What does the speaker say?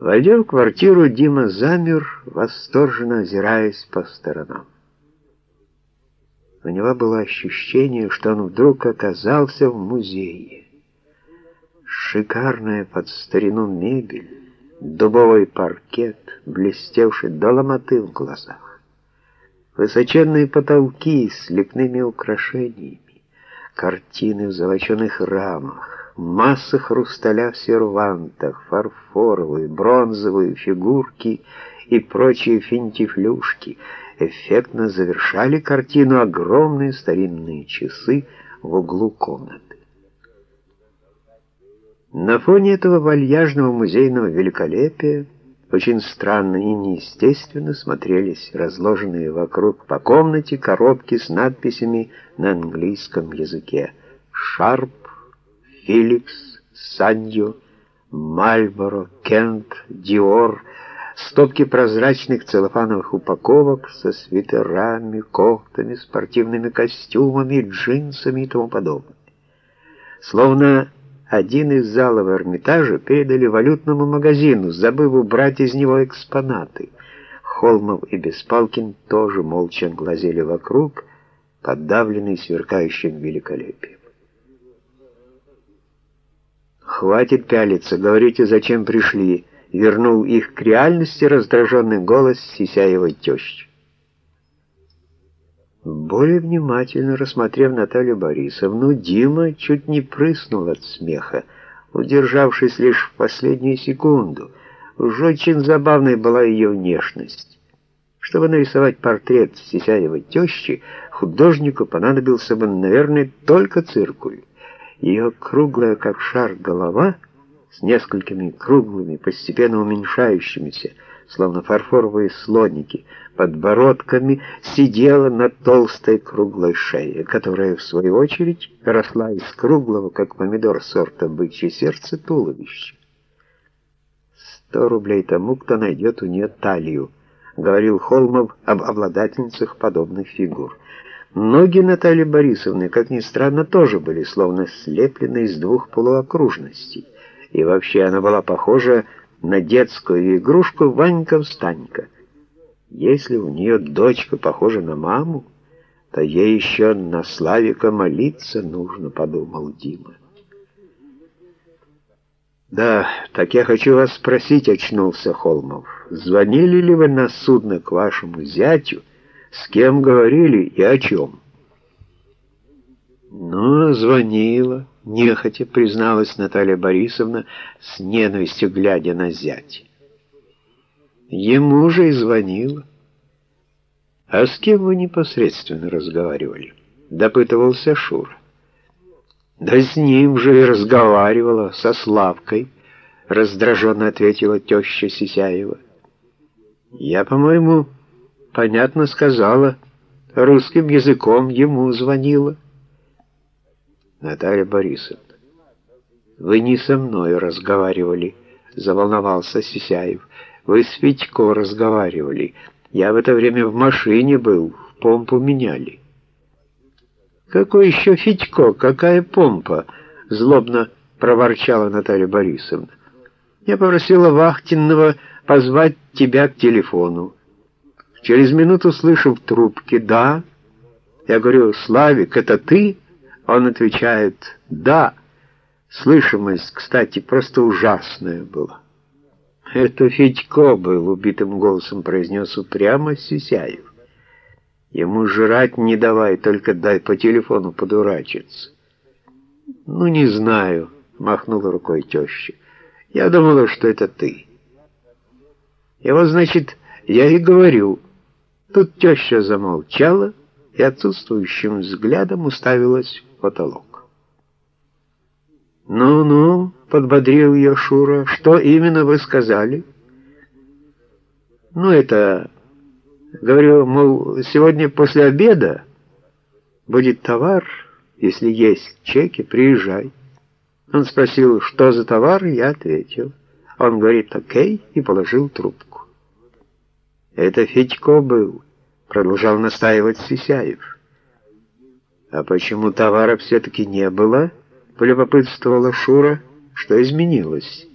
Войдя в квартиру, Дима замер, восторженно озираясь по сторонам. У него было ощущение, что он вдруг оказался в музее. Шикарная под старину мебель, дубовый паркет, блестевший до ломоты в глазах, высоченные потолки с лепными украшениями, картины в золоченых рамах, масса хрусталя в сервантах, фарфоровые, бронзовые фигурки и прочие финтифлюшки эффектно завершали картину огромные старинные часы в углу комнаты. На фоне этого вальяжного музейного великолепия очень странно и неестественно смотрелись разложенные вокруг по комнате коробки с надписями на английском языке «Шарп Филлипс, Санью, Мальборо, Кент, Диор, стопки прозрачных целлофановых упаковок со свитерами, кофтами, спортивными костюмами, джинсами и тому подобное. Словно один из залов Эрмитажа передали валютному магазину, забыв убрать из него экспонаты. Холмов и Беспалкин тоже молча глазели вокруг, подавленные сверкающим великолепием. «Хватит пялиться, говорите, зачем пришли», — вернул их к реальности раздраженный голос Сисяевой тещи. Более внимательно рассмотрев Наталью Борисовну, Дима чуть не прыснул от смеха, удержавшись лишь в последнюю секунду. Уж очень забавной была ее внешность. Чтобы нарисовать портрет Сисяевой тещи, художнику понадобился бы, наверное, только циркуль. Ее круглая, как шар, голова с несколькими круглыми, постепенно уменьшающимися, словно фарфоровые слоники, подбородками сидела на толстой круглой шее, которая, в свою очередь, росла из круглого, как помидор сорта бычье сердце, туловища. «Сто рублей тому, кто найдет у нее талию», — говорил Холмов об обладательницах подобных фигур. Ноги Натальи Борисовны, как ни странно, тоже были словно слеплены из двух полуокружностей. И вообще она была похожа на детскую игрушку Ванька-встанька. Если у нее дочка похожа на маму, то ей еще на Славика молиться нужно, подумал Дима. «Да, так я хочу вас спросить», — очнулся Холмов. «Звонили ли вы на судно к вашему зятю?» С кем говорили и о чем? Ну, звонила, нехотя призналась Наталья Борисовна, с ненавистью глядя на зять. Ему же и звонила. А с кем вы непосредственно разговаривали? Допытывался Шура. Да с ним же и разговаривала, со Славкой, раздраженно ответила теща Сисяева. Я, по-моему, понятно сказала, русским языком ему звонила. Наталья Борисовна, вы не со мной разговаривали, заволновался Сисяев. Вы с Федько разговаривали. Я в это время в машине был, помпу меняли. Какой еще Федько, какая помпа? Злобно проворчала Наталья Борисовна. Я попросила Вахтинного позвать тебя к телефону. Через минуту слышу в трубке «Да». Я говорю «Славик, это ты?» Он отвечает «Да». Слышимость, кстати, просто ужасная была. «Это Федько был», — убитым голосом произнес упрямо Сисяев. «Ему жрать не давай, только дай по телефону подурачиться». «Ну, не знаю», — махнула рукой теща. «Я думала, что это ты». «И вот, значит, я и говорю». Тут теща замолчала и отсутствующим взглядом уставилась в потолок. «Ну-ну», — подбодрил ее Шура, — «что именно вы сказали?» «Ну, это...» Говорю, мол, сегодня после обеда будет товар, если есть чеки, приезжай. Он спросил, что за товар, я ответил. Он говорит, окей, и положил трубку. Это Федько был, продолжал настаивать Сисяев. А почему товара все-таки не было? Полюбопытствовала Шура. Что изменилось?